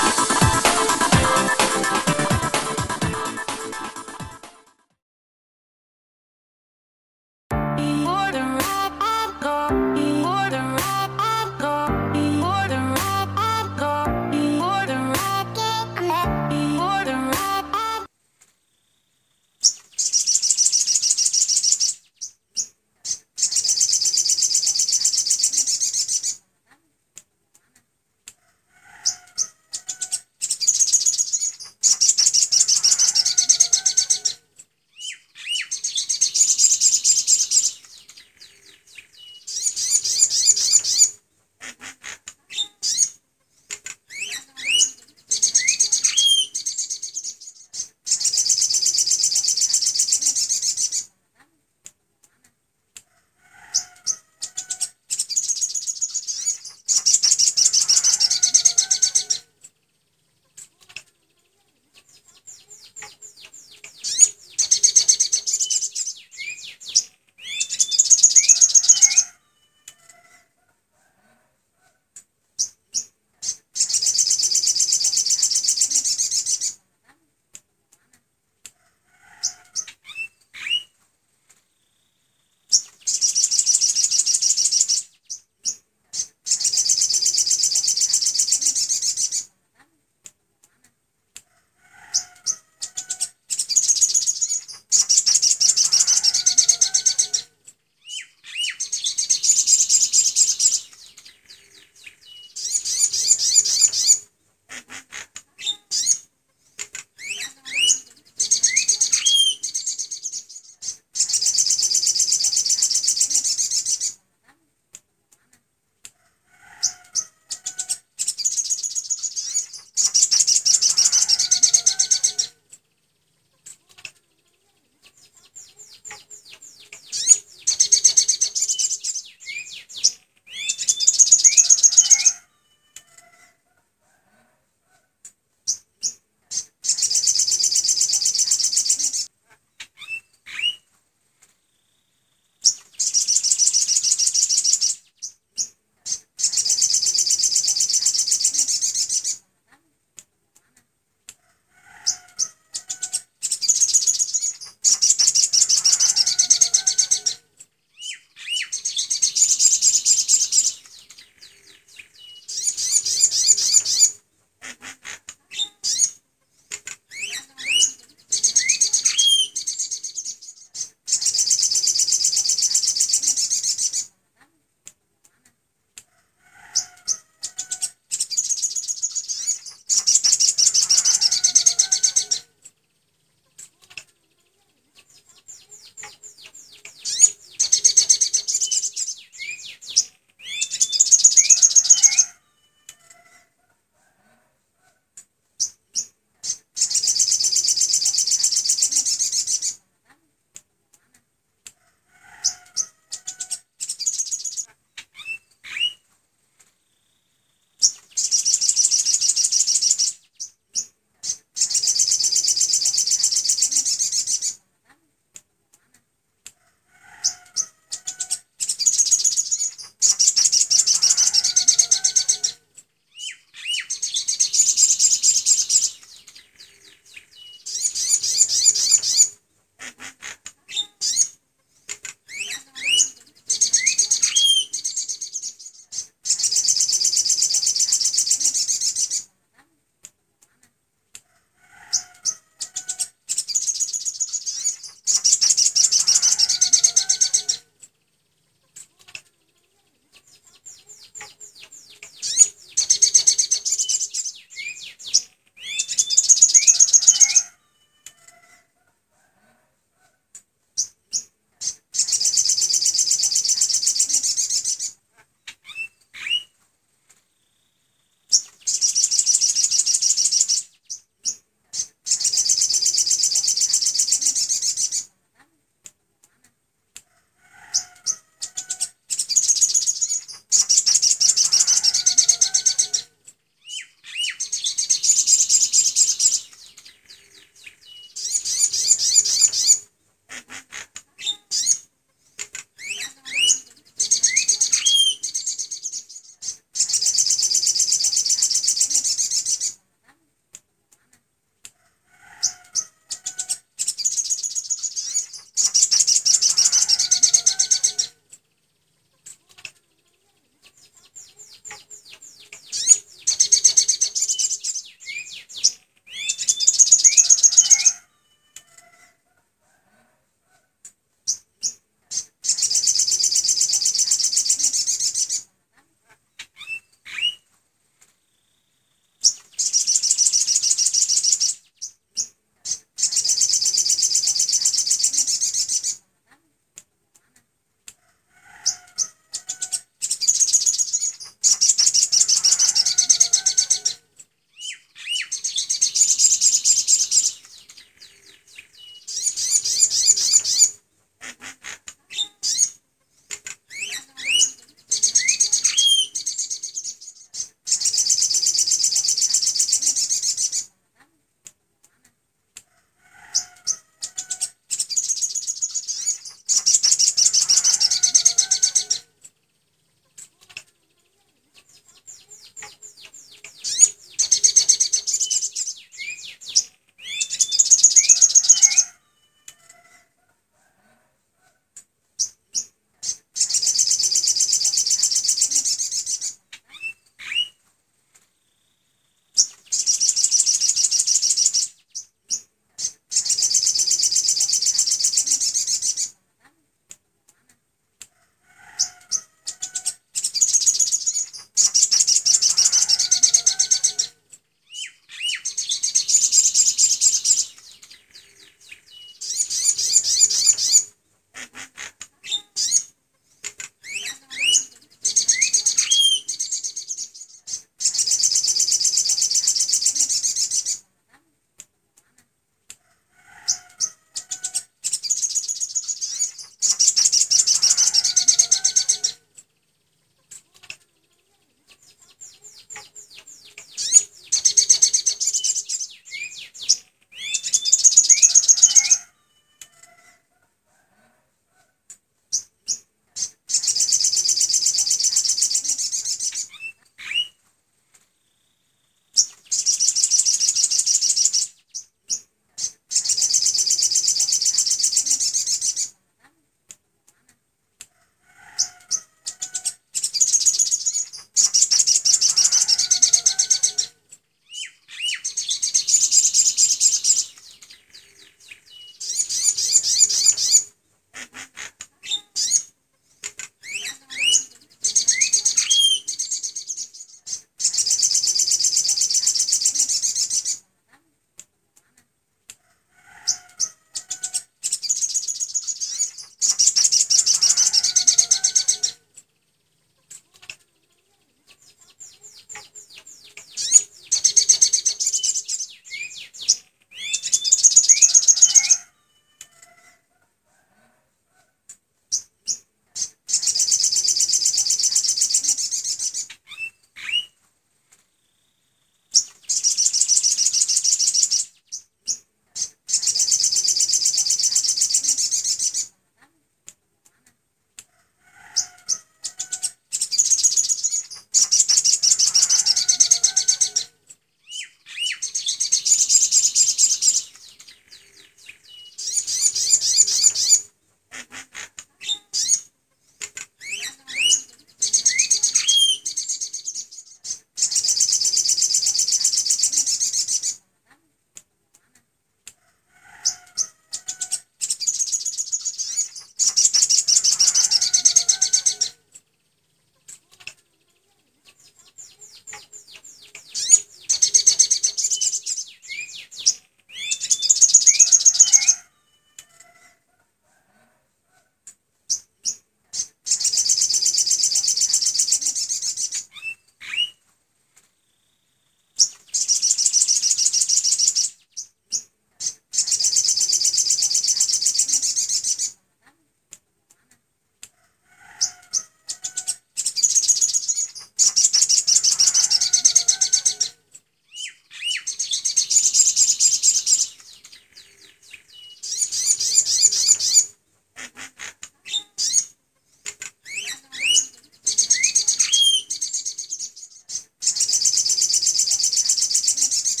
Bye.